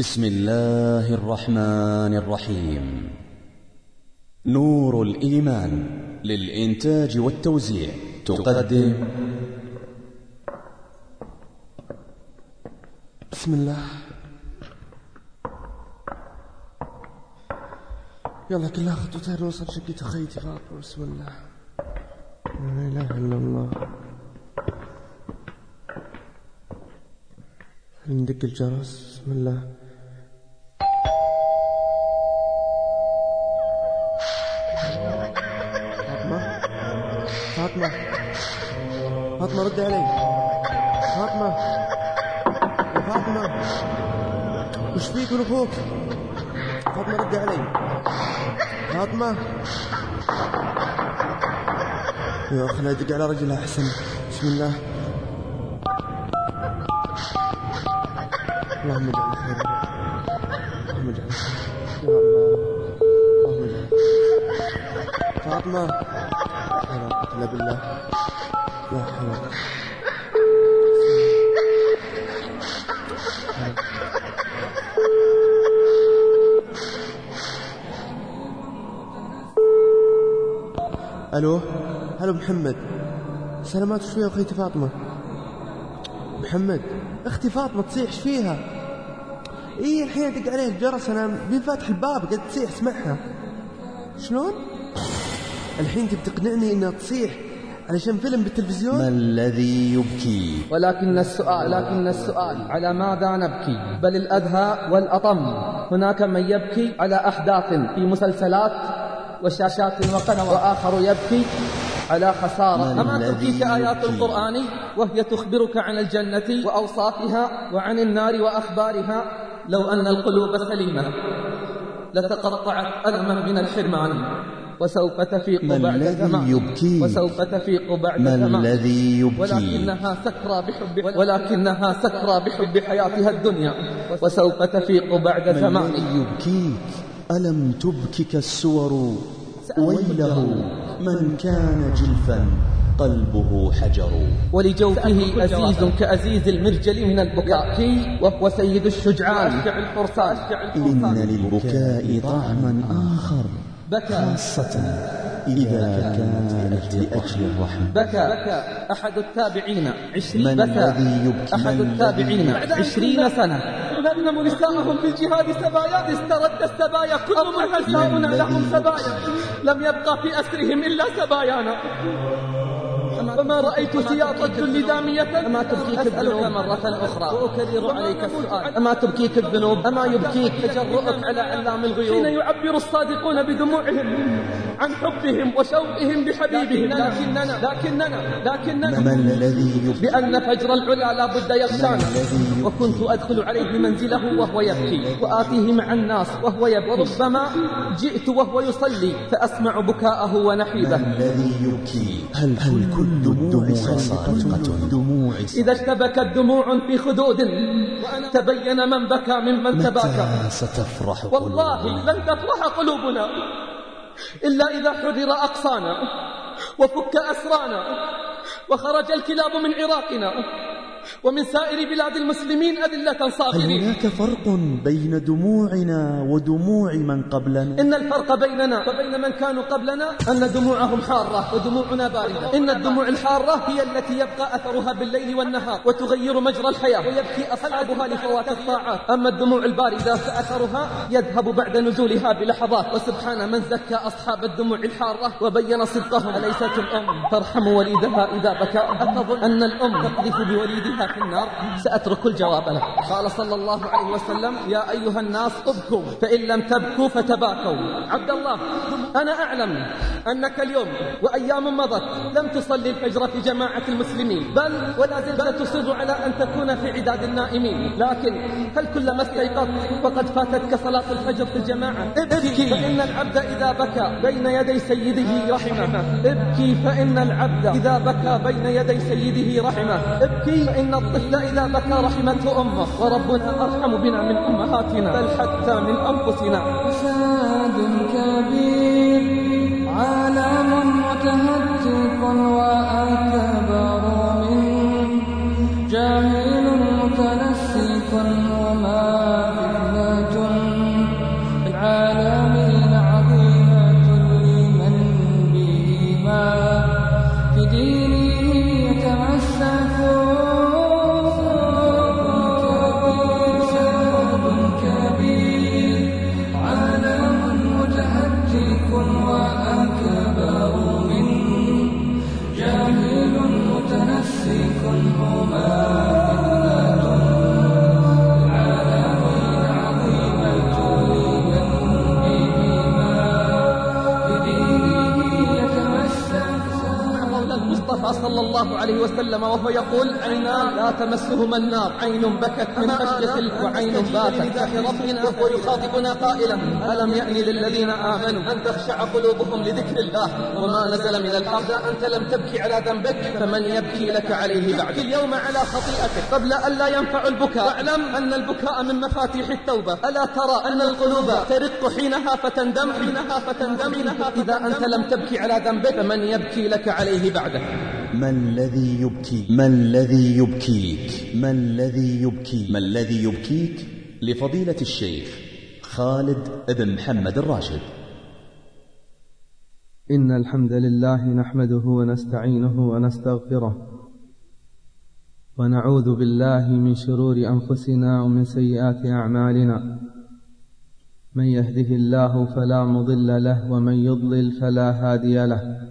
بسم الله الرحمن الرحيم. نور الإيمان للإنتاج والتوزيع تقدم. بسم الله. يلا كلها خطوتين نوصل شقة خيتي. فاطمة بسم الله. لا إله إلا الله. ندق الجرس؟ بسم الله. فاطمة رد علي فاطمة. يا فاطمة. وش فيك من أخوك فاطمة رد علي. فاطمة. يا أخي لا ادق على رجلها أحسن. بسم الله. اللهم اجعل خير. اللهم اجعل خير. يا الله. اللهم اجعل فاطمة. لا قوة إلا بالله ألو؟ هلو محمد. سلامات شوية اخيتي فاطمة. محمد أختي فاطمة تصيح فيها؟ اي الحين أدق عليه الجرس أنا بين فاتح الباب قد تصيح اسمعها. شلون؟ الحين تبي تقنعني إنها تصيح؟ علشان فيلم بالتلفزيون؟ ما الذي يبكي؟ ولكن السؤال لكن السؤال على ماذا نبكي؟ بل الأدهى والأطم. هناك من يبكي على أحداث في مسلسلات وشاشات وقنوات وآخر يبكي على خسارة. ما أما تبكيك آيات؟ القرآن وهي تخبرك عن الجنة وأوصافها وعن النار وأخبارها. لو أن القلوب سليمة لتقطعت ألما من الحرمان. وسوف تفيق ما بعد الذي زمان يبكيك؟ وسوف تفيق بعد ما زمان الذي يبكي؟ ولكنها سكرى بحب ولكنها سكرى بحب حياتها الدنيا. وسوف تفيق بعد ما زمان. الذي يبكيك؟ ألم تبكك السور؟ ويله من كان جلفا قلبه حجر. ولجوفه أزيز كأزيز المرجل من البكاء. وهو سيد الشجعان. الفرسان. إن للبكاء طعما آخر. بكى. خاصة إذا كانت لأجل الرحمة بكى. أحد التابعين. عشرين من بكى. الذي يبكي؟ أحد من التابعين. عشرين سنة. نغنم نساءهم في الجهاد سبايا استرد السبايا. كل نساؤنا لهم سبايا. لم يبقى في أسرهم إلا سبايانا. فما رأيت سياط الذل دامية أما تبكيك الذنوب. مرة أخرى. وأكرر عليك السؤال. أما تبكيك الذنوب. أما يبكيك. تجرؤك على علام الغيوب. حين يعبر الصادقون بدموعهم عن حبهم وشوقهم بحبيبهم. لكننا لكننا لكننا ما الذي بأن فجر العلا لا بد يغشانا؟ وكنت أدخل عليه منزله وهو يبكي. وآتيه مع الناس وهو يبكي. وربما جئت وهو يصلي. فأسمع بكاءه ونحيبه. الذي يبكي؟ هل, هل كل الدموع إذا اشتبكت دموع في خدود تبين من بكى ممن تباكى. متى ستفرح والله لن تفرح قلوبنا إلا إذا حرر أقصانا وفك أسرانا وخرج الكلاب من عراقنا. ومن سائر بلاد المسلمين أذلة هل صاغرين هناك فرق بين دموعنا ودموع من قبلنا؟ إن الفرق بيننا وبين من كانوا قبلنا أن دموعهم حارة ودموعنا باردة. إن الدموع الحارة هي التي يبقى أثرها بالليل والنهار وتغير مجرى الحياة ويبكي أصحابها لفوات الطاعات. أما الدموع الباردة فأثرها يذهب بعد نزولها بلحظات. وسبحان من زكى أصحاب الدموع الحارة وبين صدقهم. أليست الأم؟ ترحم وليدها إذا بكى. أتظن أن الأم تقذف بوليدها في النار سأترك الجواب له قال صلى الله عليه وسلم يا أيها الناس أبكوا فإن لم تبكوا فتباكوا. عبد الله أنا أعلم أنك اليوم وأيام مضت لم تصلي الفجر في جماعة المسلمين بل ولا زلت تصر على أن تكون في عداد النائمين. لكن هل كلما استيقظت وقد فاتتك صلاة الفجر في الجماعة؟ ابكي فإن العبد إذا بكى بين يدي سيده رحمة. ابكي فإن العبد إذا بكى بين يدي سيده رحمة. ابكي فإن الطفل إذا بكى رحمته أمه وربنا أرحم بنا من أمهاتنا بل حتى من أنفسنا. فساد كبير عالم متهتك وأكبر عليه وسلم وهو يقول عينان لا تمسهما النار عين بكت من خشية وعين باتت ربنا وهو يخاطبنا قائلا ألم يأن للذين آمنوا أن تخشع قلوبهم لذكر الله وما نزل من الحق أنت لم تبكي على ذنبك فمن يبكي لك عليه بعد اليوم على خطيئتك قبل أن لا ينفع البكاء واعلم أن البكاء من مفاتيح التوبة ألا ترى أن القلوب ترق حينها فتندم حينها فتندم إذا أنت لم تبكي على ذنبك فمن يبكي لك عليه بعده ما الذي يبكي ما الذي يبكيك؟ ما الذي يبكي ما الذي يبكيك؟ لفضيلة الشيخ خالد بن محمد الراشد. إن الحمد لله نحمده ونستعينه ونستغفره ونعوذ بالله من شرور أنفسنا ومن سيئات أعمالنا. من يهده الله فلا مضل له ومن يضلل فلا هادي له.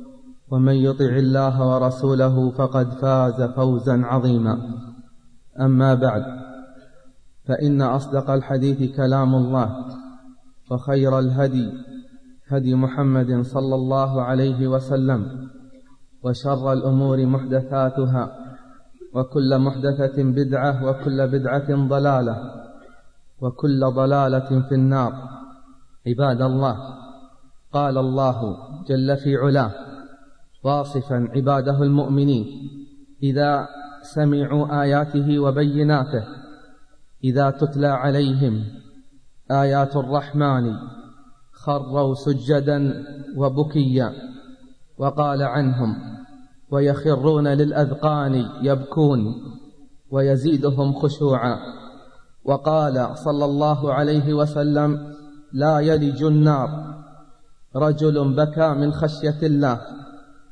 ومن يطع الله ورسوله فقد فاز فوزا عظيما. أما بعد فإن أصدق الحديث كلام الله وخير الهدي هدي محمد صلى الله عليه وسلم وشر الأمور محدثاتها وكل محدثة بدعة وكل بدعة ضلالة وكل ضلالة في النار. عباد الله قال الله جل في علاه واصفا عباده المؤمنين. إذا سمعوا آياته وبيناته إذا تتلى عليهم آيات الرحمن خروا سجدا وبكيا وقال عنهم ويخرون للأذقان يبكون ويزيدهم خشوعا وقال صلى الله عليه وسلم لا يلج النار رجل بكى من خشية الله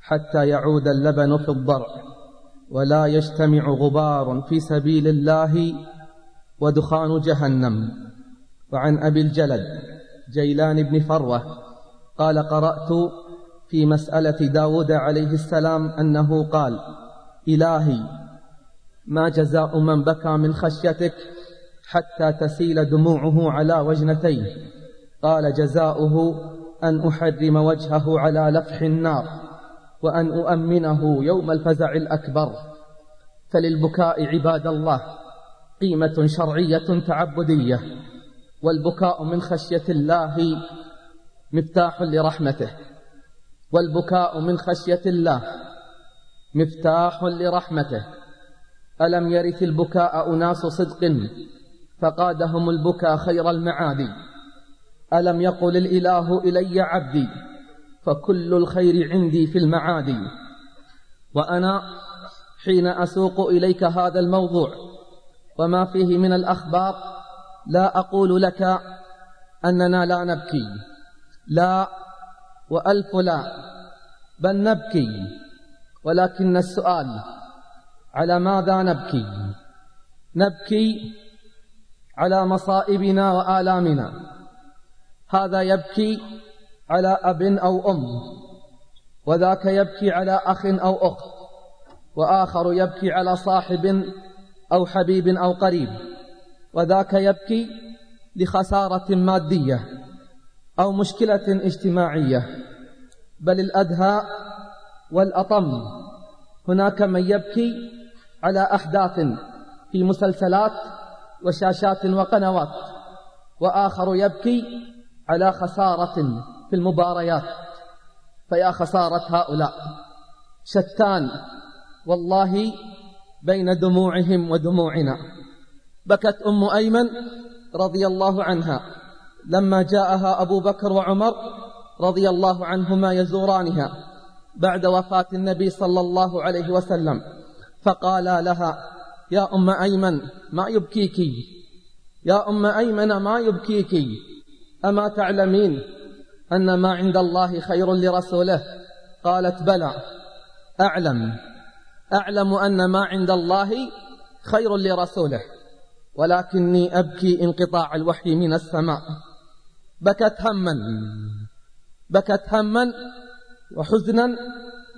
حتى يعود اللبن في الضرع ولا يجتمع غبار في سبيل الله ودخان جهنم. وعن أبي الجلد جيلان بن فروة قال قرأت في مسألة داود عليه السلام أنه قال إلهي ما جزاء من بكى من خشيتك حتى تسيل دموعه على وجنتيه؟ قال جزاؤه أن أحرم وجهه على لفح النار. وأن أؤمنه يوم الفزع الأكبر. فللبكاء عباد الله قيمة شرعية تعبدية والبكاء من خشية الله مفتاح لرحمته. والبكاء من خشية الله مفتاح لرحمته. ألم يرث البكاء أناس صدق فقادهم البكاء خير المعادي. ألم يقل الإله إلي عبدي فكل الخير عندي في المعادي. وأنا حين أسوق إليك هذا الموضوع وما فيه من الأخبار لا أقول لك أننا لا نبكي. لا وألف لا بل نبكي. ولكن السؤال على ماذا نبكي؟ نبكي على مصائبنا وآلامنا. هذا يبكي على أب أو أم وذاك يبكي على أخ أو أخت وآخر يبكي على صاحب أو حبيب أو قريب وذاك يبكي لخسارة مادية أو مشكلة اجتماعية. بل الأدهى والأطم هناك من يبكي على أحداث في مسلسلات وشاشات وقنوات وآخر يبكي على خسارة في المباريات. فيا خسارة هؤلاء. شتان. والله بين دموعهم ودموعنا. بكت أم أيمن رضي الله عنها. لما جاءها أبو بكر وعمر رضي الله عنهما يزورانها. بعد وفاة النبي صلى الله عليه وسلم. فقالا لها يا أم أيمن ما يبكيك يا أم أيمن ما يبكيك أما تعلمين أن ما عند الله خير لرسوله. قالت بلى. أعلم. أعلم أن ما عند الله خير لرسوله. ولكني أبكي انقطاع الوحي من السماء. بكت هما. بكت هما وحزنا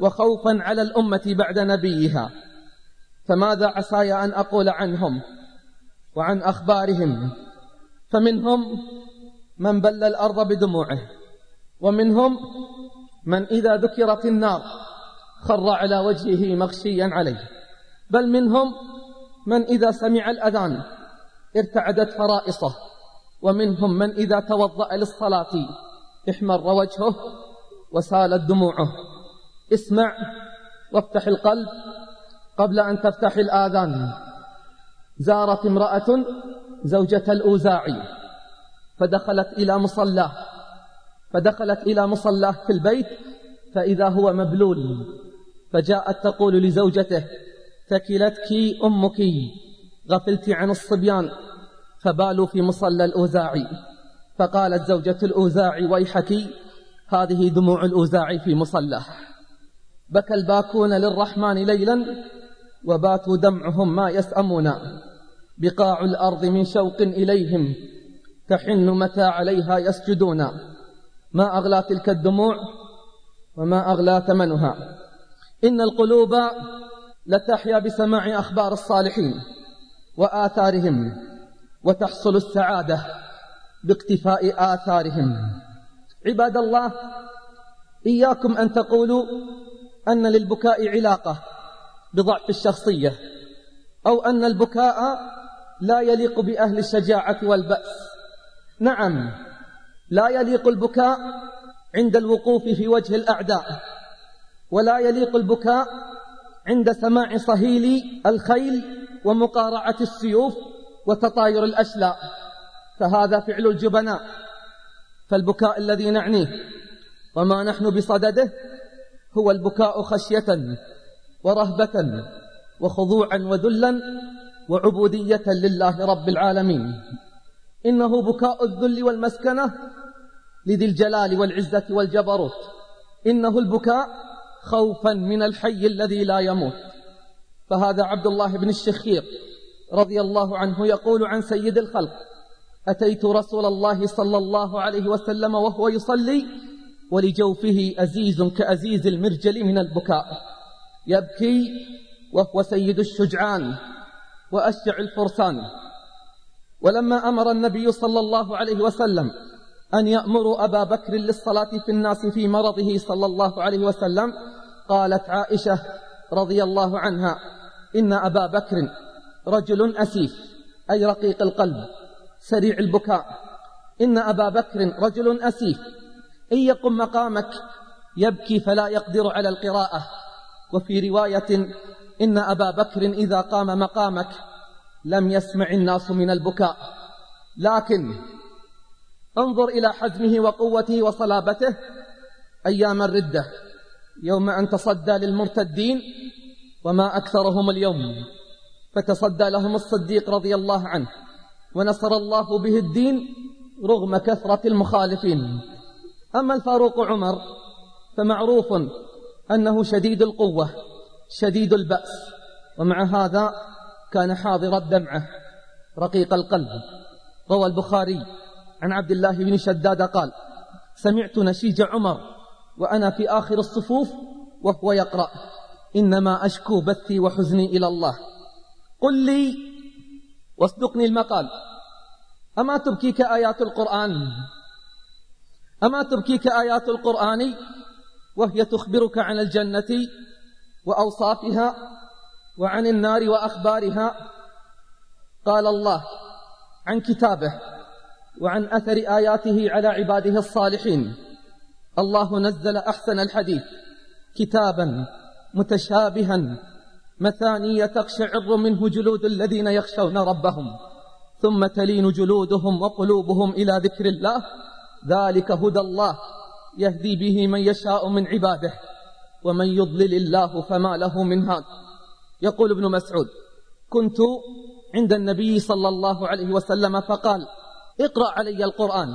وخوفا على الأمة بعد نبيها. فماذا عساي أن أقول عنهم وعن أخبارهم؟ فمنهم من بل الأرض بدموعه. ومنهم من إذا ذكرت النار خر على وجهه مغشيا عليه. بل منهم من إذا سمع الأذان ارتعدت فرائصه. ومنهم من إذا توضأ للصلاة احمر وجهه وسالت دموعه. اسمع وافتح القلب قبل أن تفتح الآذان. زارت امرأة زوجة الأوزاعي فدخلت إلى مصلاه. فدخلت إلى مصلاه في البيت فإذا هو مبلول فجاءت تقول لزوجته ثكلتك أمك غفلت عن الصبيان فبالوا في مصلى الأوزاعي. فقالت زوجة الأوزاعي ويحك هذه دموع الأوزاعي في مصلاه. بكى الباكون للرحمن ليلا وباتوا دمعهم ما يسأمون. بقاع الأرض من شوق إليهم تحن متى عليها يسجدون. ما أغلى تلك الدموع وما أغلى ثمنها. إن القلوب لتحيا بسماع أخبار الصالحين وآثارهم وتحصل السعادة باقتفاء آثارهم. عباد الله إياكم أن تقولوا أن للبكاء علاقة بضعف الشخصية أو أن البكاء لا يليق بأهل الشجاعة والبأس. نعم لا يليق البكاء عند الوقوف في وجه الأعداء ولا يليق البكاء عند سماع صهيل الخيل ومقارعة السيوف وتطاير الأشلاء فهذا فعل الجبناء فالبكاء الذي نعنيه وما نحن بصدده هو البكاء خشية ورهبة وخضوعا وذلا وعبودية لله رب العالمين. إنه بكاء الذل والمسكنة لذي الجلال والعزة والجبروت. إنه البكاء خوفا من الحي الذي لا يموت. فهذا عبد الله بن الشخير رضي الله عنه يقول عن سيد الخلق أتيت رسول الله صلى الله عليه وسلم وهو يصلي ولجوفه أزيز كأزيز المرجل من البكاء. يبكي وهو سيد الشجعان وأشجع الفرسان. ولما أمر النبي صلى الله عليه وسلم أن يأمر أبا بكر للصلاة في الناس في مرضه صلى الله عليه وسلم. قالت عائشة رضي الله عنها إن أبا بكر رجل أسيف أي رقيق القلب سريع البكاء. إن أبا بكر رجل أسيف إن يقم مقامك يبكي فلا يقدر على القراءة. وفي رواية إن أبا بكر إذا قام مقامك لم يسمع الناس من البكاء. لكن انظر إلى حزمه وقوته وصلابته أيام الردة يوم أن تصدى للمرتدين وما أكثرهم اليوم. فتصدى لهم الصديق رضي الله عنه ونصر الله به الدين رغم كثرة المخالفين. أما الفاروق عمر فمعروف أنه شديد القوة شديد البأس ومع هذا كان حاضر الدمعة رقيق القلب. روى البخاري. عن عبد الله بن شداد قال سمعت نشيج عمر وأنا في آخر الصفوف وهو يقرأ إنما أشكو بثي وحزني إلى الله. قل لي واصدقني المقال. أما تبكيك آيات القرآن؟ أما تبكيك آيات القرآن وهي تخبرك عن الجنة وأوصافها وعن النار وأخبارها؟ قال الله عن كتابه. وعن أثر آياته على عباده الصالحين. الله نزل أحسن الحديث. كتابا متشابها. مثانية تقشعر منه جلود الذين يخشون ربهم. ثم تلين جلودهم وقلوبهم إلى ذكر الله. ذلك هدى الله. يهدي به من يشاء من عباده. ومن يضلل الله فما له من هاد. يقول ابن مسعود كنت عند النبي صلى الله عليه وسلم فقال اقرأ علي القرآن.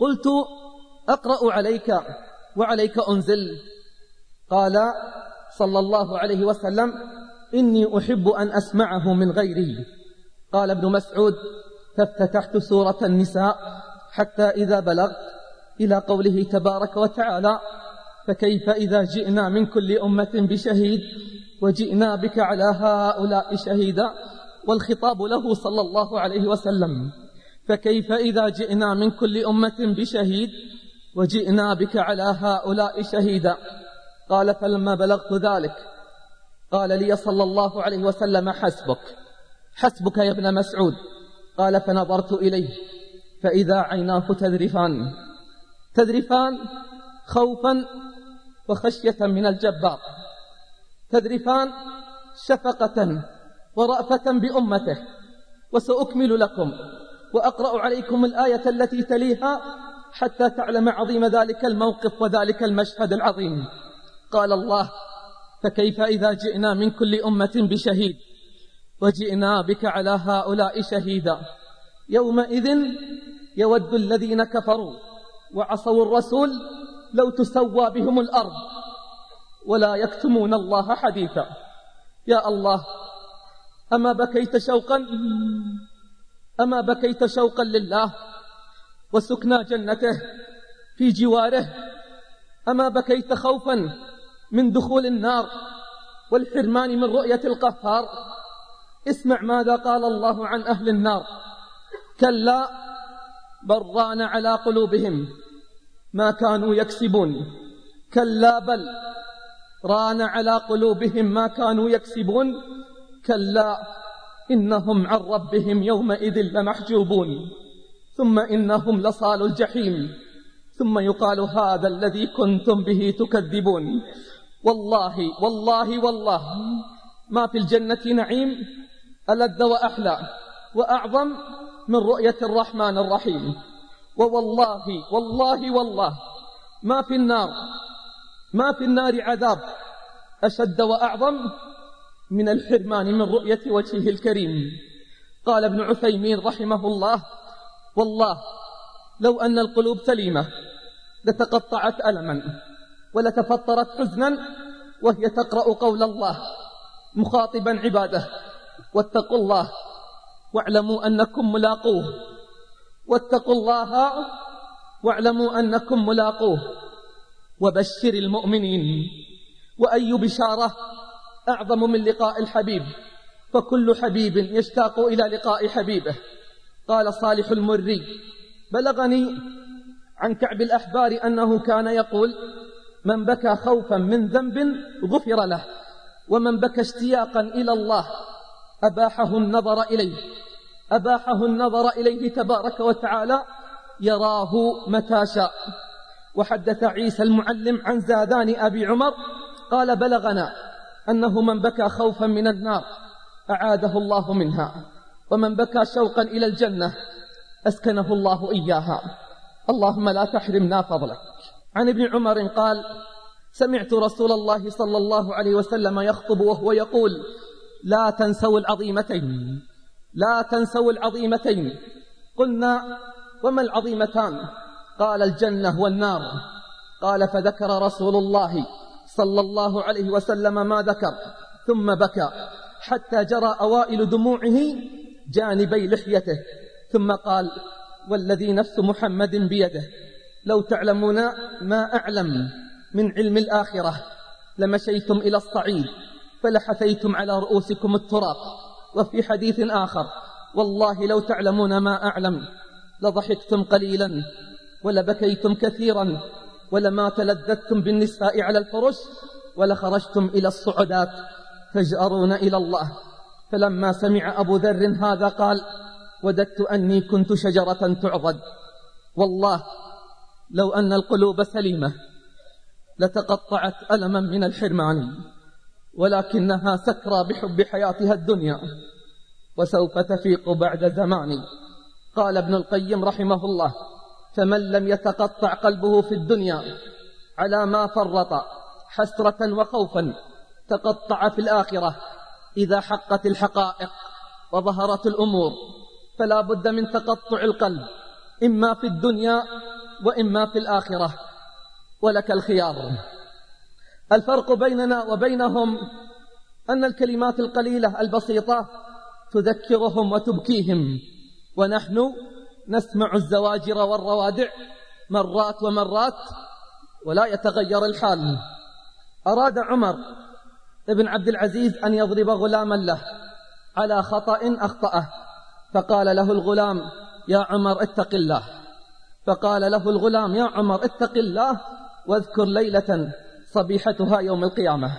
قلت أقرأ عليك وعليك أنزل. قال صلى الله عليه وسلم إني أحب أن أسمعه من غيري. قال ابن مسعود فافتتحت سورة النساء حتى إذا بلغت إلى قوله تبارك وتعالى فكيف إذا جئنا من كل أمة بشهيد وجئنا بك على هؤلاء شهيدا والخطاب له صلى الله عليه وسلم. فكيف إذا جئنا من كل أمة بشهيد وجئنا بك على هؤلاء شهيدا؟ قال فلما بلغت ذلك قال لي صلى الله عليه وسلم حسبك. حسبك يا ابن مسعود. قال فنظرت إليه فإذا عيناه تذرفان. تذرفان خوفا وخشية من الجبار. تذرفان شفقة ورأفة بأمته وسأكمل لكم. وأقرأ عليكم الآية التي تليها حتى تعلم عظيم ذلك الموقف وذلك المشهد العظيم. قال الله فكيف إذا جئنا من كل أمة بشهيد وجئنا بك على هؤلاء شهيدا؟ يومئذ يود الذين كفروا وعصوا الرسول لو تسوى بهم الأرض ولا يكتمون الله حديثا. يا الله أما بكيت شوقا؟ أما بكيت شوقا لله وسكنى جنته في جواره أما بكيت خوفا من دخول النار والحرمان من رؤية القهار اسمع ماذا قال الله عن أهل النار. كلا بران على قلوبهم ما كانوا يكسبون. كلا بل ران على قلوبهم ما كانوا يكسبون. كلا إنهم عن ربهم يومئذ لمحجوبون. ثم إنهم لصال الجحيم. ثم يقال هذا الذي كنتم به تكذبون. والله والله والله. ما في الجنة نعيم ألذ وأحلى وأعظم من رؤية الرحمن الرحيم. ووالله والله والله. ما في النار ما في النار عذاب. أشد وأعظم من الحرمان من رؤية وجهه الكريم. قال ابن عثيمين رحمه الله والله لو أن القلوب سليمة لتقطعت ألما ولتفطرت حزنا وهي تقرأ قول الله مخاطبا عباده واتقوا الله واعلموا أنكم ملاقوه واتقوا الله واعلموا أنكم ملاقوه وبشر المؤمنين وأي بشارة أعظم من لقاء الحبيب فكل حبيب يشتاق إلى لقاء حبيبه. قال صالح المري بلغني عن كعب الأحبار أنه كان يقول من بكى خوفا من ذنب غفر له ومن بكى اشتياقا إلى الله أباحه النظر إليه. أباحه النظر إليه تبارك وتعالى يراه متى شاء. وحدث عيسى المعلم عن زادان أبي عمر قال بلغنا أنه من بكى خوفا من النار أعاده الله منها ومن بكى شوقا إلى الجنة أسكنه الله إياها. اللهم لا تحرمنا فضلك. عن ابن عمر قال سمعت رسول الله صلى الله عليه وسلم يخطب وهو يقول لا تنسوا العظيمتين لا تنسوا العظيمتين. قلنا وما العظيمتان؟ قال الجنة والنار. قال فذكر رسول الله صلى الله عليه وسلم ما ذكر ثم بكى حتى جرى أوائل دموعه جانبي لحيته ثم قال والذي نفس محمد بيده لو تعلمون ما أعلم من علم الآخرة لمشيتم إلى الصعيد فلحثيتم على رؤوسكم التراب وفي حديث آخر والله لو تعلمون ما أعلم لضحكتم قليلا ولبكيتم كثيرا ولما تلذذتم بالنساء على الفرش ولخرجتم إلى الصعدات تجأرون إلى الله. فلما سمع أبو ذر هذا قال وددت أني كنت شجرة تعضد. والله لو أن القلوب سليمة لتقطعت ألما من الحرمان ولكنها سكرى بحب حياتها الدنيا وسوف تفيق بعد زمان. قال ابن القيم رحمه الله فمن لم يتقطع قلبه في الدنيا على ما فرط حسرة وخوفا تقطع في الآخرة. إذا حقت الحقائق وظهرت الأمور فلا بد من تقطع القلب إما في الدنيا وإما في الآخرة. ولك الخيار. الفرق بيننا وبينهم أن الكلمات القليلة البسيطة تذكرهم وتبكيهم ونحن نسمع الزواجر والروادع مرات ومرات ولا يتغير الحال. أراد عمر ابن عبد العزيز أن يضرب غلاما له على خطأ أخطأه فقال له الغلام يا عمر اتق الله. فقال له الغلام يا عمر اتق الله واذكر ليلة صبيحتها يوم القيامة.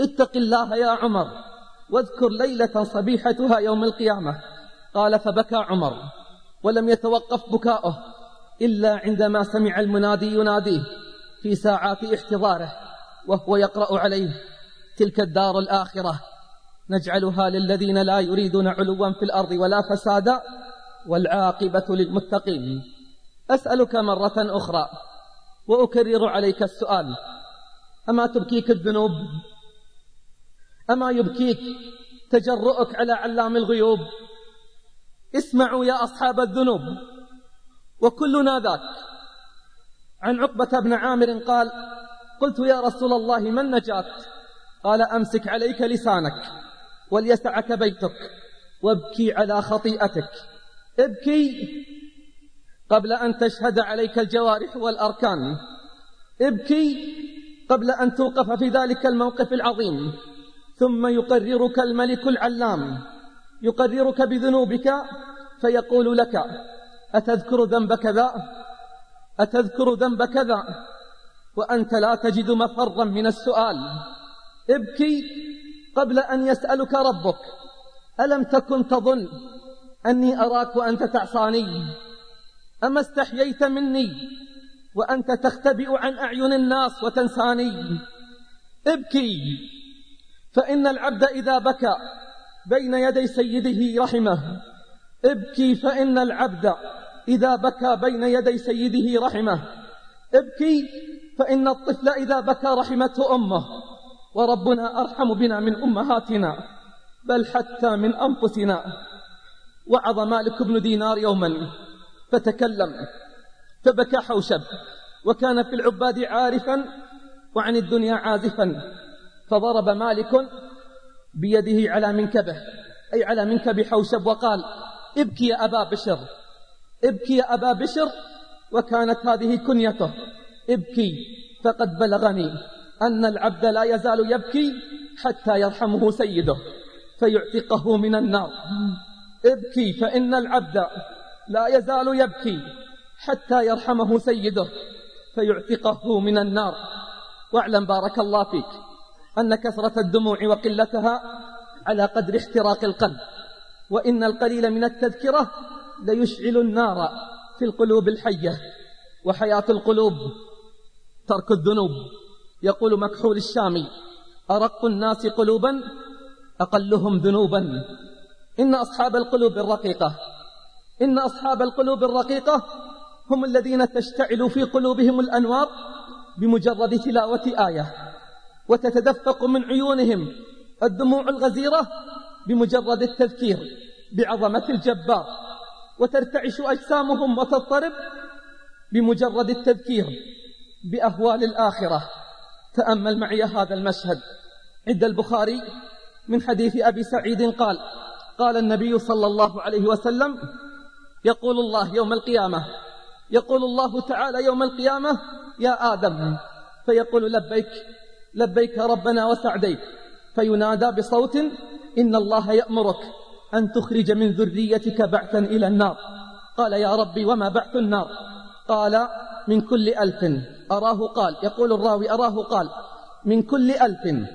اتق الله يا عمر واذكر ليلة صبيحتها يوم القيامة. قال فبكى عمر. ولم يتوقف بكاؤه إلا عندما سمع المنادي يناديه في ساعات احتضاره وهو يقرأ عليه تلك الدار الآخرة. نجعلها للذين لا يريدون علوا في الأرض ولا فسادا والعاقبة للمتقين. أسألك مرة أخرى وأكرر عليك السؤال أما تبكيك الذنوب؟ أما يبكيك تجرؤك على علام الغيوب؟ اسمعوا يا أصحاب الذنوب. وكلنا ذاك. عن عقبة بن عامر قال قلت يا رسول الله ما النجاة قال أمسك عليك لسانك وليسعك بيتك وابكي على خطيئتك. ابكي قبل أن تشهد عليك الجوارح والأركان. ابكي قبل أن توقف في ذلك الموقف العظيم. ثم يقررك الملك العلام. يقررك بذنوبك فيقول لك أتذكر ذنب كذا؟ أتذكر ذنب كذا؟ وأنت لا تجد مفرا من السؤال. ابكي قبل أن يسألك ربك. ألم تكن تظن أني أراك وأنت تعصاني؟ أما استحييت مني وأنت تختبئ عن أعين الناس وتنساني؟ ابكي فإن العبد إذا بكى بين يدي سيده رحمه. ابكي فإن العبد إذا بكى بين يدي سيده رحمه. ابكي فإن الطفل إذا بكى رحمته أمه. وربنا أرحم بنا من أمهاتنا بل حتى من أنفسنا. وعظ مالك بن دينار يوما فتكلم فبكى حوشب وكان في العباد عارفا وعن الدنيا عازفا. فضرب مالك بيده على منكبه أي على منكب حوشب وقال ابكي يا أبا بشر ابكي يا أبا بشر وكانت هذه كنيته ابكي فقد بلغني أن العبد لا يزال يبكي حتى يرحمه سيده فيعتقه من النار. ابكي فإن العبد لا يزال يبكي حتى يرحمه سيده فيعتقه من النار. واعلم بارك الله فيك. أن كثرة الدموع وقلتها على قدر احتراق القلب وإن القليل من التذكرة ليشعل النار في القلوب الحية وحياة القلوب ترك الذنوب. يقول مكحول الشامي أرق الناس قلوبا أقلهم ذنوبا. إن أصحاب القلوب الرقيقة إن أصحاب القلوب الرقيقة هم الذين تشتعل في قلوبهم الأنوار بمجرد تلاوة آية. وتتدفق من عيونهم الدموع الغزيرة بمجرد التذكير بعظمة الجبار. وترتعش أجسامهم وتضطرب بمجرد التذكير بأهوال الآخرة. تأمل معي هذا المشهد. عند البخاري من حديث أبي سعيد قال قال النبي صلى الله عليه وسلم يقول الله يوم القيامة يقول الله تعالى يوم القيامة يا آدم فيقول لبيك لبيك ربنا وسعديك. فينادى بصوت إن الله يأمرك أن تخرج من ذريتك بعثا إلى النار. قال يا ربي وما بعث النار؟ قال من كل ألف. أراه قال يقول الراوي أراه قال من كل ألف.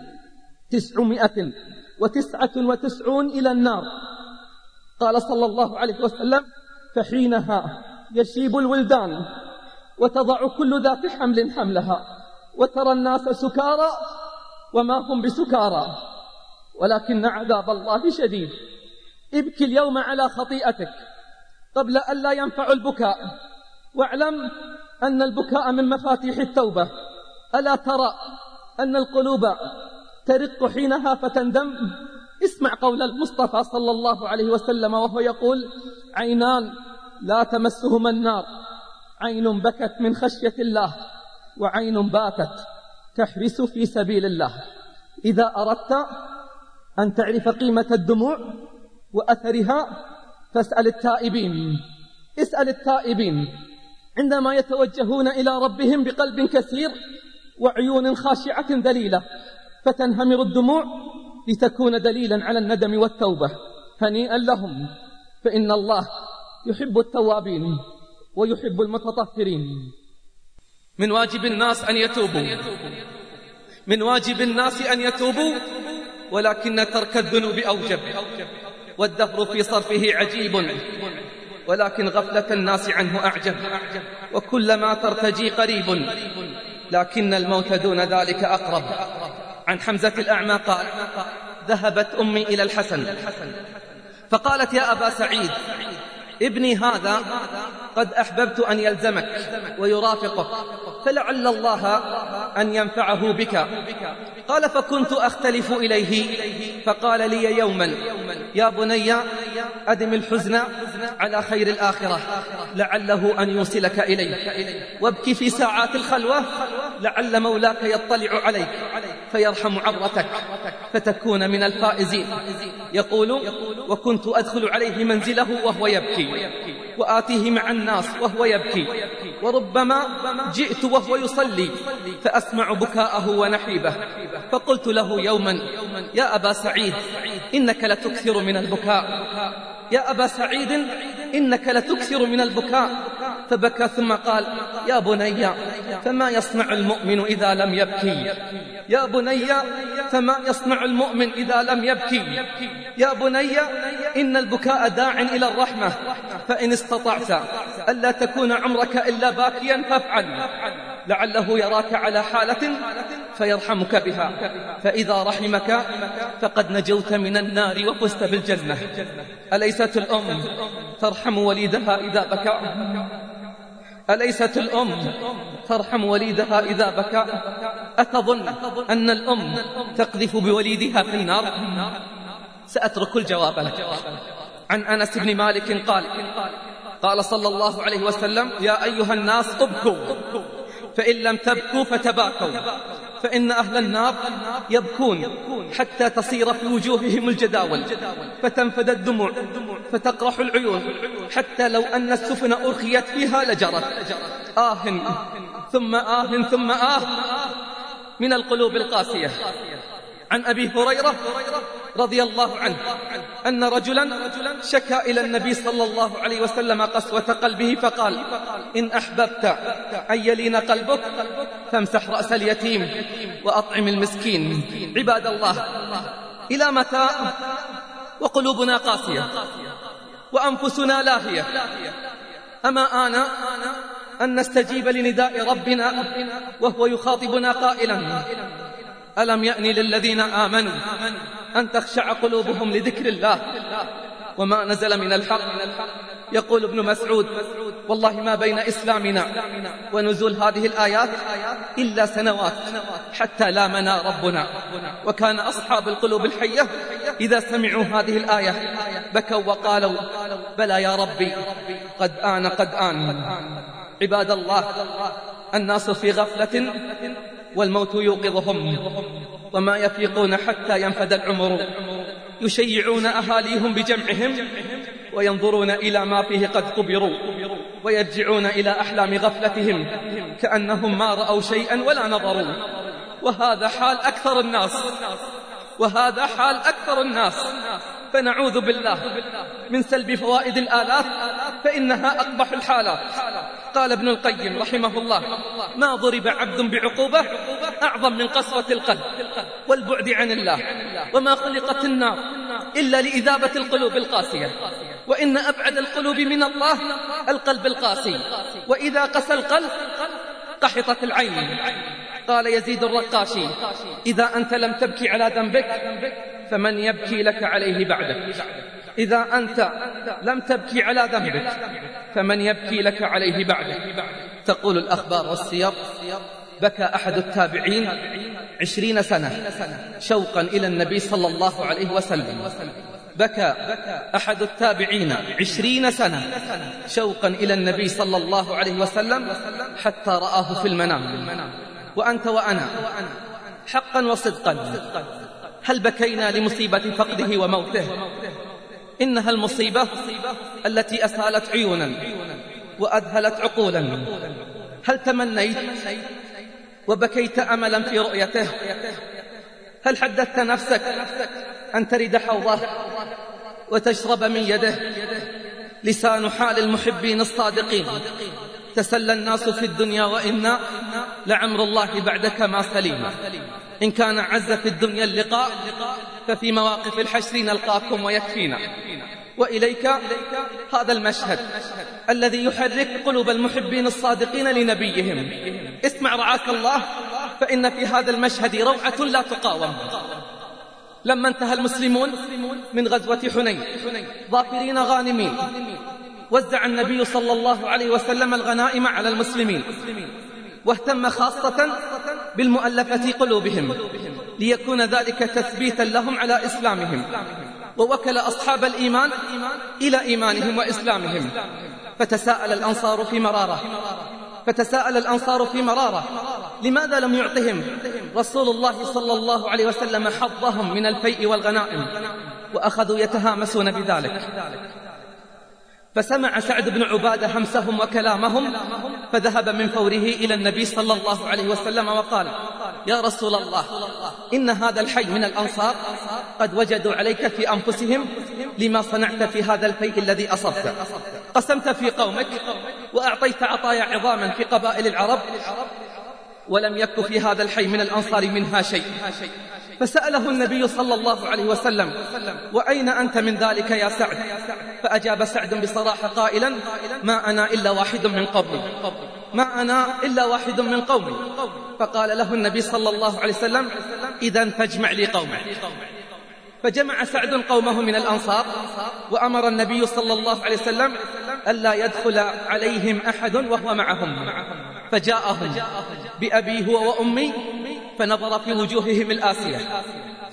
تسعمائة وتسعة وتسعون إلى النار. قال صلى الله عليه وسلم فحينها يشيب الولدان وتضع كل ذات حمل حملها. وترى الناس سكارى وما هم بسكارى. ولكن عذاب الله شديد. ابكي اليوم على خطيئتك. قبل أن لا ينفع البكاء. واعلم أن البكاء من مفاتيح التوبة. ألا ترى أن القلوب ترق حينها فتندم؟ اسمع قول المصطفى صلى الله عليه وسلم وهو يقول عينان لا تمسهما النار. عين بكت من خشية الله. وعين باتت تحرس في سبيل الله. إذا أردت أن تعرف قيمة الدموع وأثرها فاسأل التائبين. اسأل التائبين. عندما يتوجهون إلى ربهم بقلب كثير وعيون خاشعة ذليلة فتنهمر الدموع لتكون دليلا على الندم والتوبة. هنيئا لهم. فإن الله يحب التوابين ويحب المتطهرين. من واجب الناس أن يتوبوا. من واجب الناس أن يتوبوا. ولكن ترك الذنوب أوجب. والدهر في صرفه عجيب. ولكن غفلة الناس عنه أعجب. وكلما ترتجي قريب. لكن الموت دون ذلك أقرب. عن حمزة الأعمى قال ذهبت أمي إلى الحسن. فقالت يا أبا سعيد ابني هذا قد أحببت أن يلزمك ويرافقك فلعل الله أن ينفعه بك. قال فكنت أختلف إليه فقال لي يوما يا بني أدم الحزن على خير الآخرة لعله أن يوصلك إليه. وابكي في ساعات الخلوة لعل مولاك يطلع عليك فيرحم عبرتك فتكون من الفائزين. يقول وكنت أدخل عليه منزله وهو يبكي. وآتيه مع الناس وهو يبكي. وربما جئت وهو يصلي فأسمع بكاءه ونحيبه. فقلت له يوما يا أبا سعيد إنك لتكثر من البكاء. يا أبا سعيد إنك لتكثر من البكاء. فبكى ثم قال يا بني فما يصنع المؤمن إذا لم يبكي؟ يا بني فما يصنع المؤمن إذا لم يبكي؟ يا بني إن البكاء داع إلى الرحمة. فإن استطعت ألا تكون عمرك إلا باكيا فافعل. لعله يراك على حالة فيرحمك بها. فإذا رحمك فقد نجوت من النار وفزت بالجنة. أليست الأم ترحم وليدها إذا بكى؟ أليست الأم ترحم وليدها إذا بكى؟ أتظن أن الأم تقذف بوليدها في النار؟ سأترك الجواب لك. عن أنس بن مالك قال قال صلى الله عليه وسلم يا أيها الناس ابكوا. فإن لم تبكوا فتباكوا. فإن أهل النار يبكون حتى تصير في وجوههم الجداول. فتنفد الدموع فتقرح العيون حتى لو أن السفن أرخيت فيها لجرت. آه ثم آه ثم آه من القلوب القاسية. عن أبي هريرة رضي الله عنه أن رجلا شكا إلى النبي صلى الله عليه وسلم قسوة قلبه فقال إن أحببت أن يلين قلبك فامسح رأس اليتيم وأطعم المسكين. عباد الله إلى متى؟ وقلوبنا قاسية وأنفسنا لاهية. أما آن أن نستجيب لنداء ربنا وهو يخاطبنا قائلا ألم يأن للذين آمنوا أن تخشع قلوبهم لذكر الله وما نزل من الحق؟ يقول ابن مسعود والله ما بين إسلامنا ونزول هذه الآيات إلا سنوات حتى لامنا ربنا. وكان أصحاب القلوب الحية إذا سمعوا هذه الآية بكوا وقالوا بلى يا ربي قد آن قد آن. عباد الله الناس في غفلة والموت يوقظهم وما يفيقون حتى ينفد العمر. يشيعون أهاليهم بجمعهم وينظرون إلى ما فيه قد قبروا ويرجعون إلى أحلام غفلتهم كأنهم ما رأوا شيئا ولا نظروا. وهذا حال أكثر الناس. وهذا حال أكثر الناس. فنعوذ بالله من سلب فوائد الآلاف فإنها أقبح الحالات. قال ابن القيم رحمه الله ما ضرب عبد بعقوبة أعظم من قسوة القلب والبعد عن الله وما خلقت النار إلا لإذابة القلوب القاسية وإن أبعد القلوب من الله القلب القاسي وإذا قسى القلب قحطت العين. قال يزيد الرقاشي إذا أنت لم تبكي على ذنبك فمن يبكي لك عليه بعدك. إذا أنت لم تبكي على ذنبك فمن يبكي لك عليه بعدك تقول الأخبار والسير بكى أحد التابعين عشرين سنة شوقا إلى النبي صلى الله عليه وسلم. بكى أحد التابعين عشرين سنة شوقا إلى النبي صلى الله عليه وسلم حتى رآه في المنام. وأنت وأنا حقا وصدقا هل بكينا لمصيبة فقده وموته؟ إنها المصيبة التي أسالت عيونا وأذهلت عقولا. هل تمنيت وبكيت أملا في رؤيته؟ هل حدثت نفسك أن ترد حوضه وتشرب من يده لسان حال المحبين الصادقين؟ تسلى الناس في الدنيا وإنا لعمر الله بعدك ما سليم. إن كان عز في الدنيا اللقاء ففي مواقف الحشر نلقاكم ويكفينا. وإليك هذا المشهد الذي يحرك قلوب المحبين الصادقين لنبيهم. اسمع رعاك الله فإن في هذا المشهد روعة لا تقاوم. لما انتهى المسلمون من غزوة حنين ظافرين غانمين. وزع النبي صلى الله عليه وسلم الغنائم على المسلمين. واهتم خاصة بالمؤلفة قلوبهم ليكون ذلك تثبيتا لهم على إسلامهم. ووكل أصحاب الإيمان إلى إيمانهم وإسلامهم. فتساءل الأنصار في مرارة. فتساءل الأنصار في مرارة. لماذا لم يعطهم رسول الله صلى الله عليه وسلم حظهم من الفيء والغنائم؟ وأخذوا يتهامسون بذلك. فسمع سعد بن عبادة همسهم وكلامهم فذهب من فوره إلى النبي صلى الله عليه وسلم وقال يا رسول الله إن هذا الحي من الأنصار قد وجدوا عليك في أنفسهم لما صنعت في هذا الفيء الذي أصبت. قسمت في قومك وأعطيت عطايا عظاما في قبائل العرب ولم يك في هذا الحي من الأنصار منها شيء. فسأله النبي صلى الله عليه وسلم وأين أنت من ذلك يا سعد؟ فأجاب سعد بصراحة قائلا ما أنا إلا واحد من قومي. ما أنا إلا واحد من قومي. فقال له النبي صلى الله عليه وسلم إذا فاجمع لي قومك. فجمع سعد قومه من الأنصار وأمر النبي صلى الله عليه وسلم ألا يدخل عليهم أحد وهو معهم. فجاءهم بأبي هو وأمي فنظر في وجوههم الآسية؟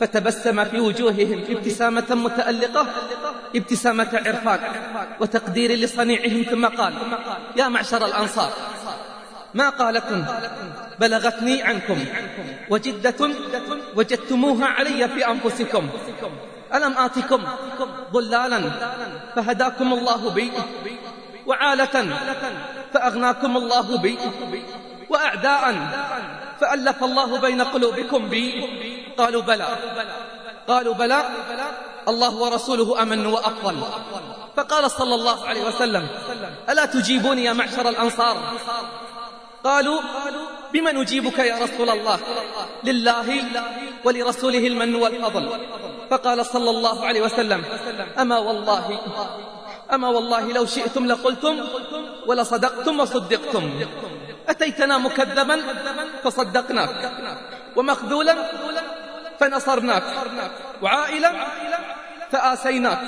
فتبسم في وجوههم ابتسامة متألقة ابتسامة عرفان وتقدير لصنيعهم ثم قال يا معشر الأنصار ما قالكم؟ بلغتني عنكم وجدة وجدتموها علي في أنفسكم. ألم آتكم ضلالا فهداكم الله بي وعالة فأغناكم الله بي وأعداء فألف الله بين قلوبكم بي. قالوا بلى. قالوا بلى. الله ورسوله أمن وأفضل. فقال صلى الله عليه وسلم ألا تجيبوني يا معشر الأنصار؟ قالوا بما نجيبك يا رسول الله؟ لله ولرسوله المن والفضل. فقال صلى الله عليه وسلم أما والله أما والله لو شئتم لقلتم ولصدقتم وصدقتم. أتيتنا مكذبا فصدقناك. ومخذولا فنصرناك. وعائلا فآسيناك.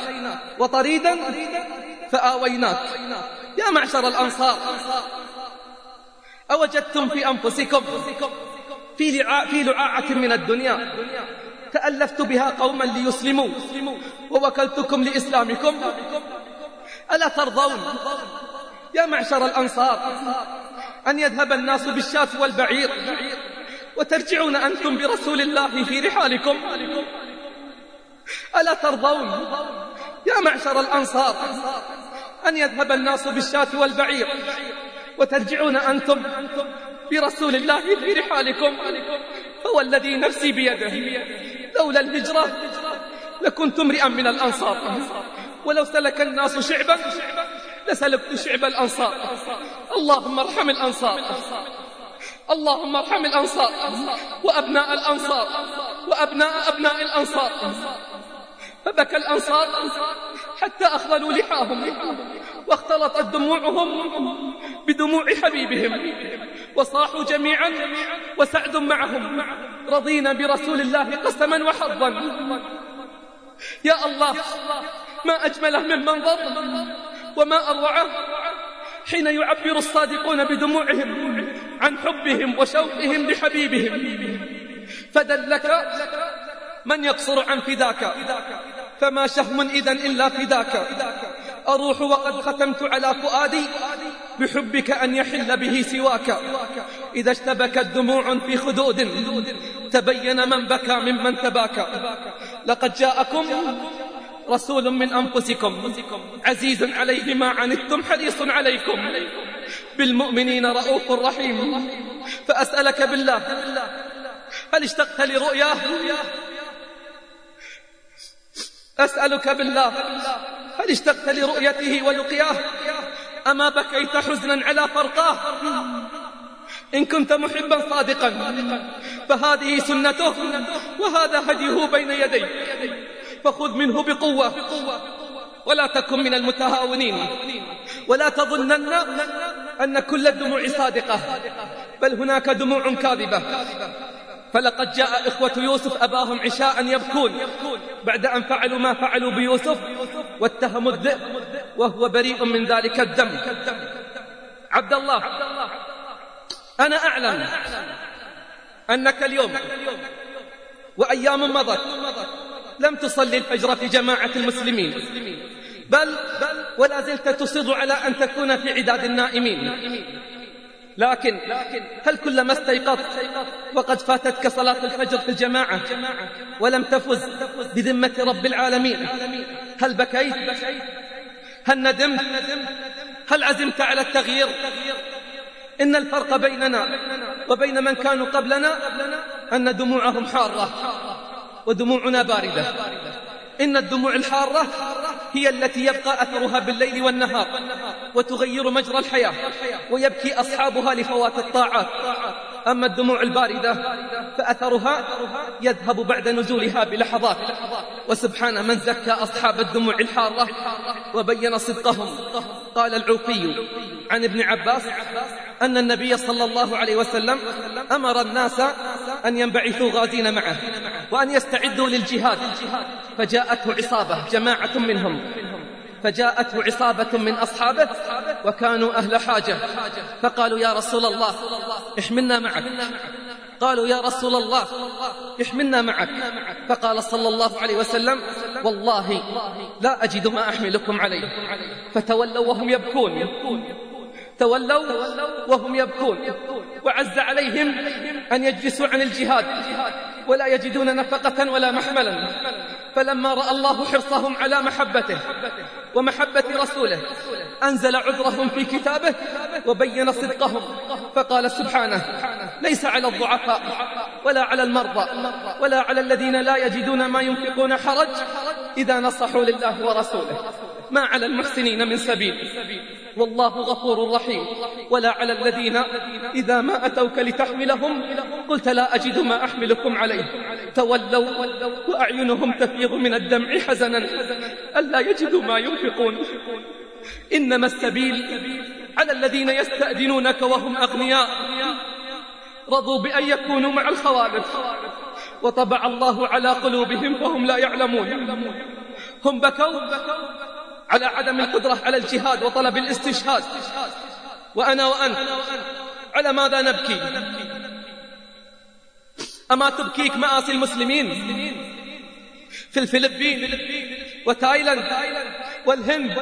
وطريدا فآويناك. يا معشر الأنصار أوجدتم في أنفسكم في, في لعاعة من الدنيا. تألفت بها قوما ليسلموا. ووكلتكم لإسلامكم. ألا ترضون؟ يا معشر الأنصار أن يذهب الناس بالشاة والبعير. وترجعون أنتم برسول الله في رحالكم. ألا ترضون يا معشر الأنصار أن يذهب الناس بالشاة والبعير؟ وترجعون أنتم برسول الله في رحالكم. هو الذي نفسي بيده. لولا الهجرة لكنت امرئا من الأنصار. ولو سلك الناس شعبا لسلكت شعب الأنصار. اللهم ارحم الأنصار. اللهم ارحم الأنصار. وأبناء الأنصار. وأبناء أبناء الأنصار. فبكى الأنصار حتى أخذلوا لحاهم. واختلطت دموعهم بدموع حبيبهم. وصاحوا جميعا وسعد معهم. رضينا برسول الله قسما وحظا. يا الله ما أجمله من منظر. وما أروعه حين يعبر الصادقون بدموعهم عن حبهم وشوقهم لحبيبهم. فدلك من يقصر عن فداك فما شهم إذا إلا فداك. أروح وقد ختمت على فؤادي بحبك أن يحل به سواك. إذا اشتبكت دموع في خدود تبين من بكى ممن تباكى. لقد جاءكم رسول من أنفسكم. عزيز عليه ما عنتم حريص عليكم. بالمؤمنين رؤوف رحيم. فأسألك بالله هل اشتقت لرؤياه؟ أسألك بالله هل اشتقت لرؤيته ولقياه؟ أما بكيت حزنا على فرقاه؟ إن كنت محبا صادقا فهذه سنته وهذا هديه بين يديك فخذ منه بقوة. ولا تكن من المتهاونين. ولا تظنن أن كل الدموع صادقة. بل هناك دموع كاذبة. فلقد جاء إخوة يوسف أباهم عشاء يبكون. بعد أن فعلوا ما فعلوا بيوسف واتهموا الذئب وهو بريء من ذلك الدم. عبد الله أنا أعلم أنك اليوم وأيام مضت. لم تصلي الفجر في جماعة المسلمين. بل ولا زلت تصر على أن تكون في عداد النائمين. لكن هل كلما استيقظت وقد فاتتك صلاة الفجر في الجماعة ولم تفز بذمة رب العالمين هل بكيت؟ هل ندمت؟ هل عزمت على التغيير؟ إن الفرق بيننا وبين من كانوا قبلنا أن دموعهم حارة. ودموعنا باردة. إن الدموع الحارة هي التي يبقى أثرها بالليل والنهار وتغير مجرى الحياة ويبكي أصحابها لفوات الطاعات. أما الدموع الباردة فأثرها يذهب بعد نزولها بلحظات. وسبحان من زكى أصحاب الدموع الحارة وبين صدقهم. قال العوفي عن ابن عباس أن النبي صلى الله عليه وسلم أمر الناس أن ينبعثوا غازين معه وأن يستعدوا للجهاد. فجاءته عصابة جماعة منهم. فجاءته عصابة من أصحابه وكانوا أهل حاجة. فقالوا يا رسول الله احملنا معك. قالوا يا رسول الله احملنا معك. فقال صلى الله عليه وسلم والله لا أجد ما أحملكم عليه. فتولوا وهم يبكون. تولوا وهم يبكون. وعز عليهم أن يجلسوا عن الجهاد. ولا يجدون نفقة ولا محملا. فلما رأى الله حرصهم على محبته ومحبة رسوله أنزل عذرهم في كتابه وبين صدقهم. فقال سبحانه ليس على الضعفاء ولا على المرضى ولا على الذين لا يجدون ما ينفقون حرج إذا نصحوا لله ورسوله. ما على المحسنين من سبيل. والله غفور رحيم. ولا على الذين إذا ما أتوك لتحملهم قلت لا أجد ما أحملكم عليه. تولوا وأعينهم تفيض من الدمع حزنا. ألا يجدوا ما ينفقون. إنما السبيل على الذين يستأذنونك وهم أغنياء. رضوا بأن يكونوا مع الخوالف. وطبع الله على قلوبهم فهم لا يعلمون. هم بكوا على عدم القدرة على الجهاد وطلب الاستشهاد. وأنا وأنت على ماذا نبكي؟ أما تبكيك مآسي المسلمين في الفلبين وتايلاند والهند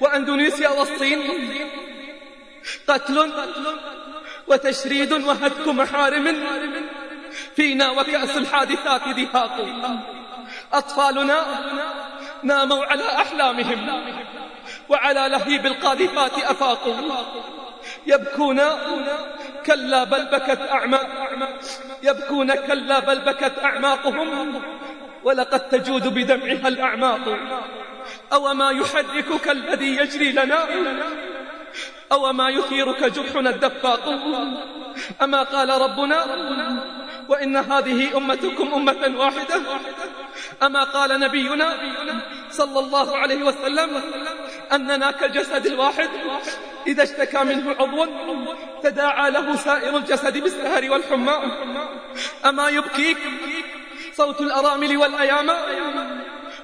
وأندونيسيا والصين قتل وتشريد وهتك محارم فينا وكأس الحادثات دهاق. أطفالنا ناموا على أحلامهم. وعلى لهيب القاذفات أفاقوا. يبكون كلا بل بكت أعماق يبكون كلا بل بكت أعماقهم. ولقد تجود بدمعها الأعماق. أو ما يحركك الذي يجري لنا؟ أو ما يثيرك جرحنا الدفاق؟ أما قال ربنا وإن هذه أمتكم أمة واحدة. أما قال نبينا صلى الله عليه وسلم أننا كالجسد الواحد إذا اشتكى منه عضو تداعى له سائر الجسد بالسهر والحمى. أما يبكيك صوت الأرامل والأيام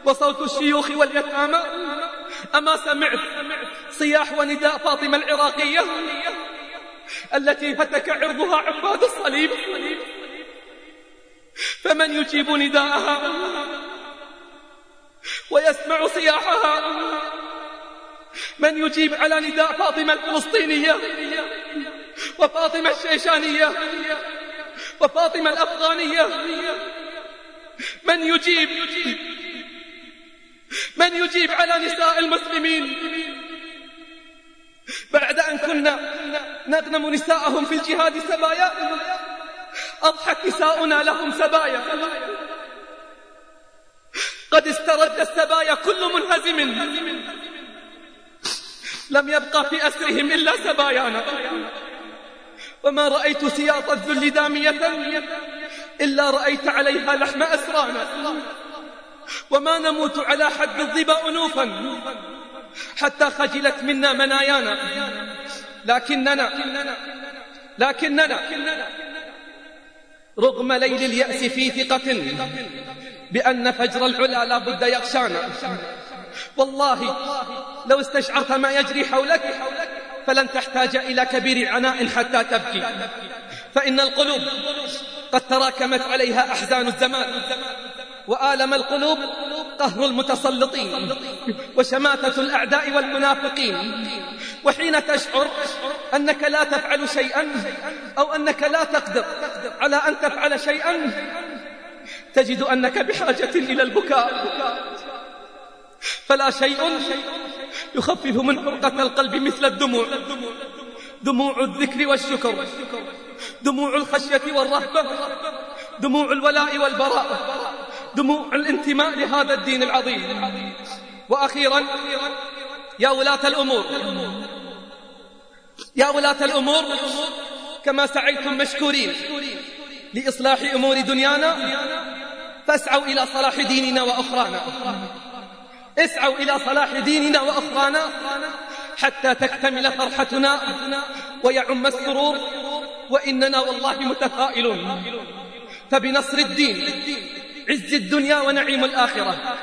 وصوت الشيوخ واليتامى. أما سمعت صياح ونداء فاطمة العراقية التي فتك عرضها عباد الصليب. فمن يجيب نداءها ويسمع صياحها؟ من يجيب على نداء فاطمة الفلسطينية وفاطمة الشيشانية وفاطمة الأفغانية؟ من يجيب من يجيب على نساء المسلمين بعد أن كنا نغنم نساءهم في الجهاد سبايا. أضحت نساؤنا لهم سبايا. قد استرد السبايا كل منهزم. لم يبقى في أسرهم إلا سبايانا. وما رأيت سياط الذل دامية. إلا رأيت عليها لحم أسرانا. وما نموت على حد الظبا أنوفا. حتى خجلت منا منايانا. لكننا لكننا رغم ليل اليأس في ثقة بأن فجر العلا لا بد يغشانا. والله لو استشعرت ما يجري حولك فلن تحتاج إلى كبير عناء حتى تبكي. فإن القلوب قد تراكمت عليها أحزان الزمان وآلم القلوب قهر المتسلطين وشماتة الأعداء والمنافقين. وحين تشعر أنك لا تفعل شيئا أو أنك لا تقدر على أن تفعل شيئا تجد أنك بحاجة إلى البكاء. فلا شيء يخفف من حرقة القلب مثل الدموع. دموع الذكر والشكر دموع الخشية والرهبة دموع الولاء والبراء دموع الانتماء لهذا الدين العظيم. وأخيرا يا ولاة الأمور. يا ولاة الأمور كما سعيتم مشكورين لإصلاح أمور دنيانا فاسعوا إلى صلاح ديننا وأخرانا. اسعوا إلى صلاح ديننا وأخرانا حتى تكتمل فرحتنا ويعم السرور وإننا والله متفائلون. فبنصر الدين عز الدنيا ونعيم الآخرة.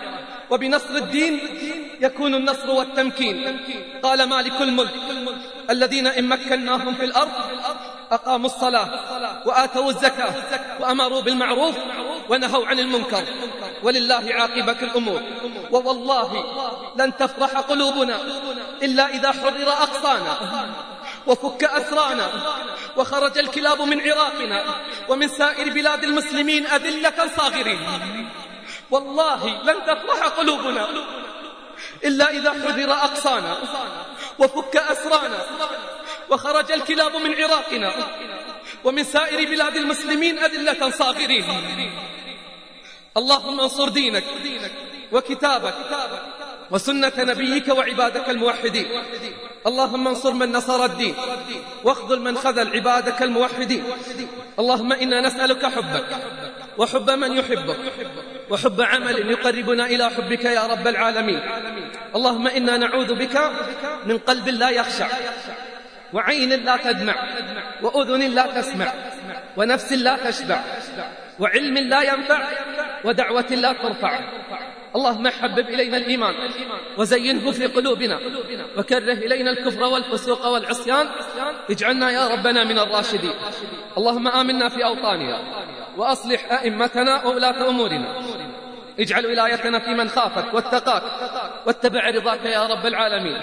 وبنصر الدين يكون النصر والتمكين. قال مالك الملك الذين إن مكناهم في الأرض أقاموا الصلاة وآتوا الزكاة وأمروا بالمعروف ونهوا عن المنكر. ولله عاقبة الأمور. ووالله لن تفرح قلوبنا إلا إذا حرر أقصانا وفك أسرانا وخرج الكلاب من عراقنا ومن سائر بلاد المسلمين أذلة صاغرين. والله لن تفرح قلوبنا إلا إذا حرر أقصانا وفك أسرانا وخرج الكلاب من عراقنا ومن سائر بلاد المسلمين أذلة صاغرين. اللهم انصر دينك وكتابك وسنة نبيك وعبادك الموحدين. اللهم انصر من نصر الدين واخذل من خذل عبادك الموحدين. اللهم إنا نسألك حبك وحب من يحبك وحب عمل يقربنا إلى حبك يا رب العالمين. اللهم إنا نعوذ بك من قلب لا يخشع وعين لا تدمع وأذن لا تسمع ونفس لا تشبع وعلم لا ينفع ودعوة لا ترفع. اللهم حبب إلينا الإيمان وزينه في قلوبنا وكره إلينا الكفر والفسوق والعصيان. اجعلنا يا ربنا من الراشدين. اللهم آمنا في أوطاننا وأصلح أئمتنا وولاة أمورنا. اجعل ولايتنا في من خافك واتقاك واتبع رضاك يا رب العالمين.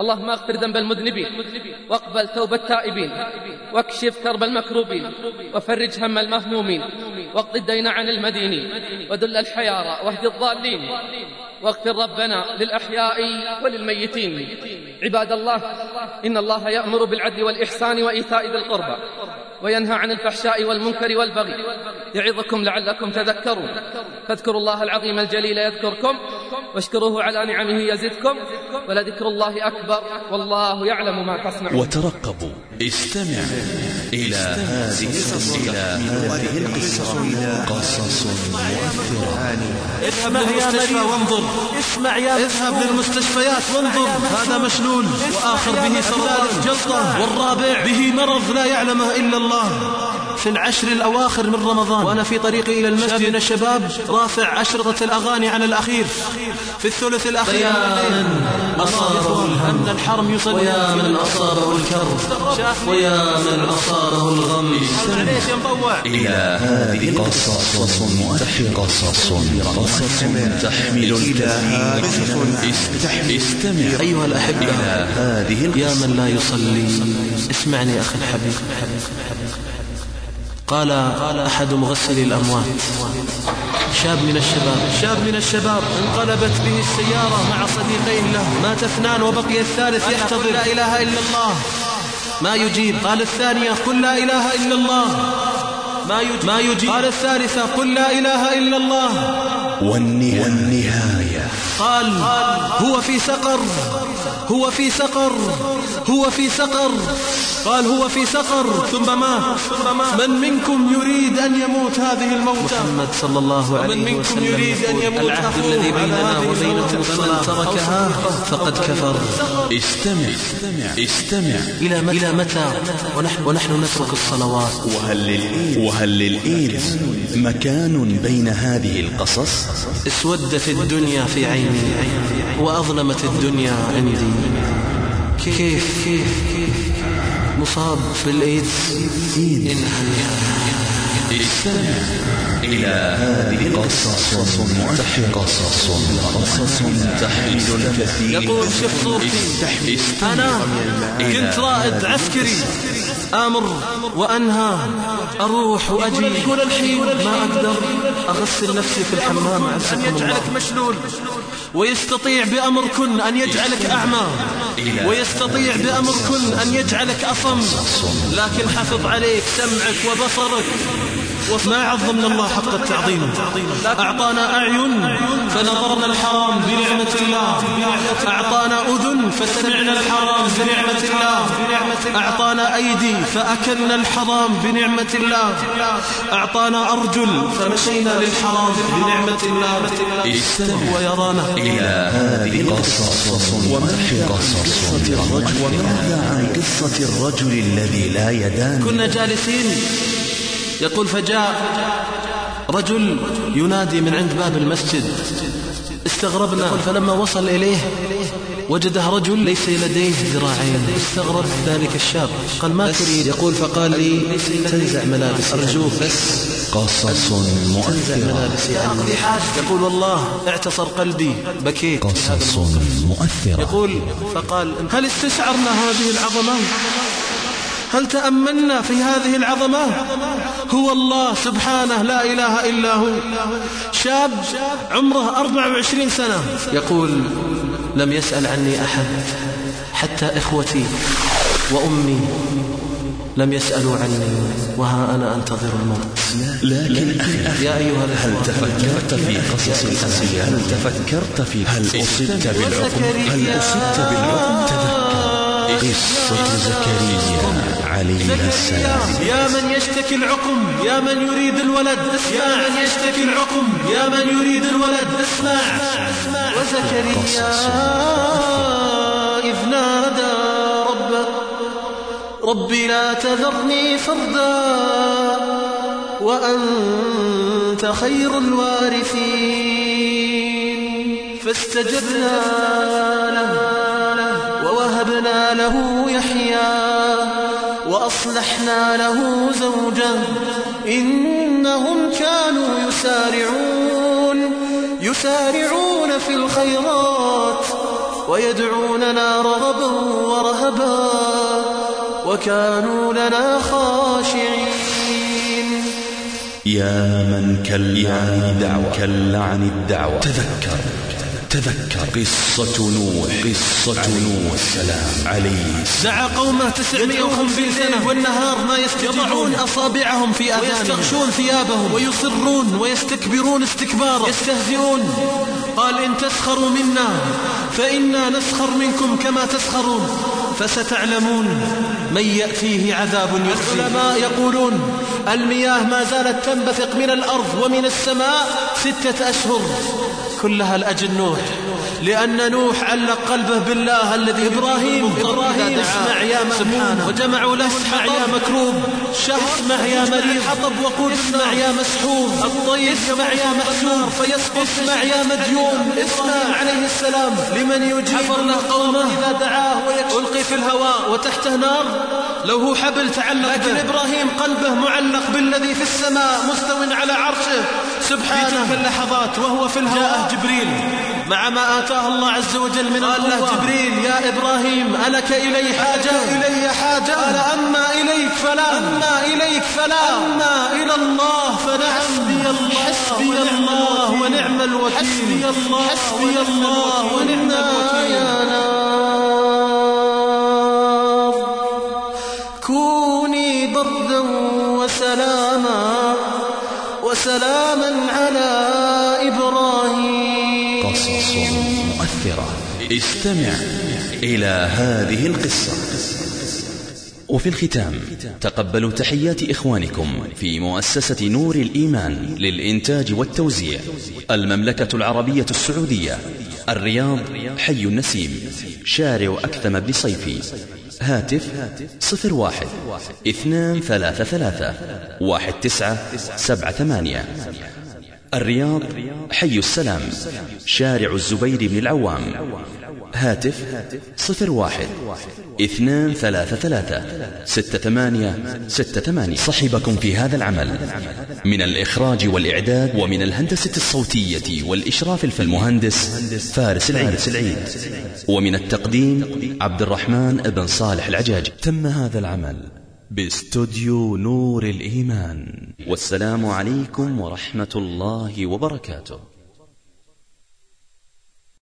اللهم اغفر ذنب المذنبين واقبل توبة التائبين واكشف كرب المكروبين وفرج هم المهمومين واقض الدين عن المدينين ودل الحيارى واهد الضالين واغفر ربنا للأحياء وللميتين. عباد الله إن الله يأمر بالعدل والإحسان وإيتاء ذي القربى. وينهى عن الفحشاء والمنكر والبغي. يعظكم لعلكم تذكرون. فاذكروا الله العظيم الجليل يذكركم. واشكروه على نعمه يزدكم. ولذكر الله أكبر. والله يعلم ما تصنعون. وترقبوا. استمع إلى هذه إلى هذه القصة. قصص مؤثرة اسمع يا مريض وانظر اسمع يا اذهب للمستشفيات وانظر. هذا مشلول. وآخر به سرطان جلطة والرابع به مرض لا يعلمه إلا الله. في العشر الأواخر من رمضان. وأنا في طريقي إلى المسجد. من الشباب رافع أشرطة الأغاني على الأخير. في الثلث الأخير. ويا من أصابه الهم. من الحرم يصلي. ويا من أصابه الكرب. ويا من أصابه الغم. ليش يا مطوع. إلى هذه قصص تحمل قصص قصص تحمل استحمل استمع. أيها الأحبة. إلى هذه يا من لا يصلي. اسمعني أخي الحبيب. قال أحد مغسلي الأموات. شاب من الشباب. شاب من الشباب انقلبت به السيارة مع صديقين له. مات اثنان وبقي الثالث يحتضر. لا إله إلا الله. ما يجيب. قال الثانية قل لا إله إلا الله. ما يجيب, ما يجيب. قال الثالثة قل لا إله إلا الله. والنهاية, والنهاية. قال هو في سقر. هو في سقر هو في سقر قال هو في سقر ثم مات من منكم يريد أن يموت هذه الموتى؟ محمد صلى الله عليه وسلم من منكم يريد أن يموت العهد الذي بيننا وبينهم فمن تركها فقد كفر. استمع استمع استمع. إلى متى, إلى متى؟ ونحن, ونحن نترك الصلوات. وهل للإيد وهل للإيد مكان بين هذه القصص؟ اسودت الدنيا في عيني وأظلمت الدنيا عندي. كيف كيف مصاب بالإيدز؟ استمع إلى هذه قصص تحمل قصص قصص تحمل الكثير. يقول شيخ صوفي أنا كنت رائد عسكري آمر وأنهى أروح وأجي. يقول الحين ما أقدر أغسل نفسي في الحمام أن يجعلك مشلول. ويستطيع بأمركن أن يجعلك أعمى. ويستطيع بأمركن أن يجعلك أصم. لكن حفظ عليك سمعك وبصرك. وما عظمنا الله حق التعظيم. أعطانا أعين فنظرنا الحرام بنعمة الله. أعطانا أذن فسمعنا الحرام بنعمة الله. أعطانا أيدي فأكلنا الحرام بنعمة الله. أعطانا أرجل فمشينا للحرام بنعمة الله. استمع ويرانا إلى هذه قصص وما قصص وماذا عن قصة الرجل الذي لا يدان. كنا جالسين يقول فجاء رجل ينادي من عند باب المسجد. استغربنا فلما وصل إليه وجده رجل ليس لديه ذراعين. استغرب ذلك الشاب. قال ما تريد؟ يقول فقال لي تنزع ملابسي. أرجوك. بس قصص تنزع مؤثرة ملابسي عني يقول والله اعتصر قلبي. بكيت. قصص مؤثرة. يقول فقال هل استشعرنا هذه العظمة؟ هل تأملنا في هذه العظمة هو الله سبحانه لا إله إلا هو شاب عمره 24 سنة يقول لم يسأل عني أحد حتى إخوتي وأمي لم يسألوا عني وها أنا أنتظر الموت لكن أخي يا أيها هل تفكرت في قصص الأنبياء هل تفكرت في هل أصبت بالعقم هل أصبت بالعقم تذكر قصة زكريا عليه السلام. يا من يشتكي العقم يا من يريد الولد اسمع يا من يشتكي العقم يا من يريد الولد اسمع. وزكريا إذ نادى ربه ربي لا تذرني فردا وأنت خير الوارثين. فاستجبنا له ووهبنا له يحيى. وأصلحنا له زوجه إنهم كانوا يسارعون يسارعون في الخيرات ويدعوننا رغبا ورهبا وكانوا لنا خاشعين. يا من كل عن الدعوة كل عن الدعوة. تذكر. تذكر قصة نوح قصة نوح السلام عليه. دعا قومه تسعمائة سنة. والنهار ما يضعون أصابعهم في آذانهم. ويستغشون ثيابهم. ويصرون ويستكبرون استكبارا. يستهزئون. قال إن تسخروا منا فإنا نسخر منكم كما تسخرون. فستعلمون من يأتيه عذاب يخزي. العلماء يقولون المياه ما زالت تنبثق من الأرض ومن السماء ستة أشهر. كلها لأجل نوح لأن نوح علق قلبه بالله الذي إبراهيم إبراهيم اسمع يا مأمون وجمعوا له اسمع يا مكروب. اسمع يا مريض. حطب وقود اسمع يا مسحوب الطيب اسمع يا محسوب فيسقط اسمع يا مديون. اسمع عليه السلام. لمن يجيب له قومه. إذا دعاه ويلقي في الهواء وتحته نار. لو هو حبل تعلق لكن إبراهيم قلبه معلق بالذي في السماء مستو على عرشه. سبحانه في تلك اللحظات. وهو في الهواء. جبريل مع ما آتاه الله عز وجل من قال له جبريل يا إبراهيم ألك إلي حاجة؟ إلي حاجة؟ قال أما إليك فلا. أما إليك فلا. أما إلى الله فنعم. حسبي الله حسبي الله ونعم الوكيل. حسبي الله حسبي الله ونعم الوكيل. يا نار كوني بردا وسلاما وسلاما على استمع إلى هذه القصة. وفي الختام تقبلوا تحيات إخوانكم في مؤسسة نور الإيمان للإنتاج والتوزيع المملكة العربية السعودية الرياض حي النسيم شارع أكثم بن صيفي هاتف صفر واحد اثنان ثلاثة ثلاثة واحد تسعة سبعة ثمانية. الرياض حي السلام شارع الزبير بن العوام. هاتف صفر واحد اثنان ثلاثة ثلاثة ستة ثمانية ستة ثمانية. صحبكم في هذا العمل. من الإخراج والإعداد ومن الهندسة الصوتية والإشراف في المهندس فارس العيد. ومن التقديم عبد الرحمن بن صالح العجاج. تم هذا العمل باستوديو نور الإيمان. والسلام عليكم ورحمة الله وبركاته.